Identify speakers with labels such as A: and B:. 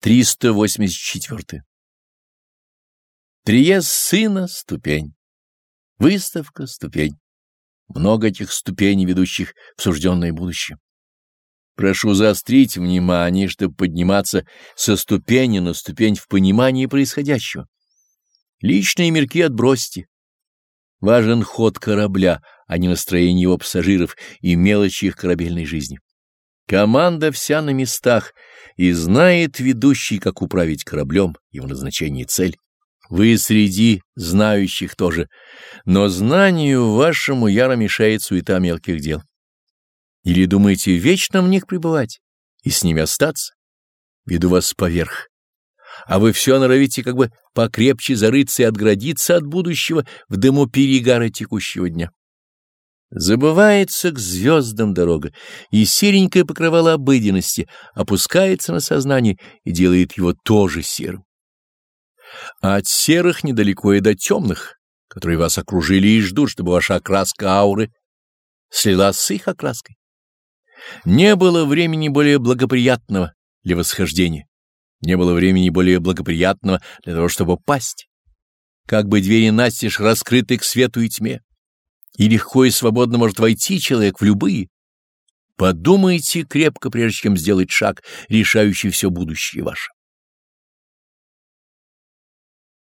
A: 384. Приезд сына — ступень. Выставка — ступень. Много этих ступеней, ведущих в сужденное будущее. Прошу заострить внимание, чтобы подниматься со ступени на ступень в понимании происходящего. Личные мирки отбросьте. Важен ход корабля, а не настроение его пассажиров и мелочи их корабельной жизни. Команда вся на местах и знает ведущий, как управить кораблем, его назначение и цель. Вы среди знающих тоже, но знанию вашему яро мешает суета мелких дел. Или думаете вечно в них пребывать и с ними остаться? Веду вас поверх. А вы все норовите как бы покрепче зарыться и отградиться от будущего в дыму перегара текущего дня. Забывается к звездам дорога, и серенькое покрывало обыденности опускается на сознание и делает его тоже серым. А от серых недалеко и до темных, которые вас окружили и ждут, чтобы ваша окраска ауры слилась с их окраской. Не было времени более благоприятного для восхождения, не было времени более благоприятного для того, чтобы пасть. Как бы двери настежь раскрыты к свету и тьме и легко и свободно может войти человек в любые. Подумайте крепко, прежде чем сделать шаг, решающий все будущее ваше.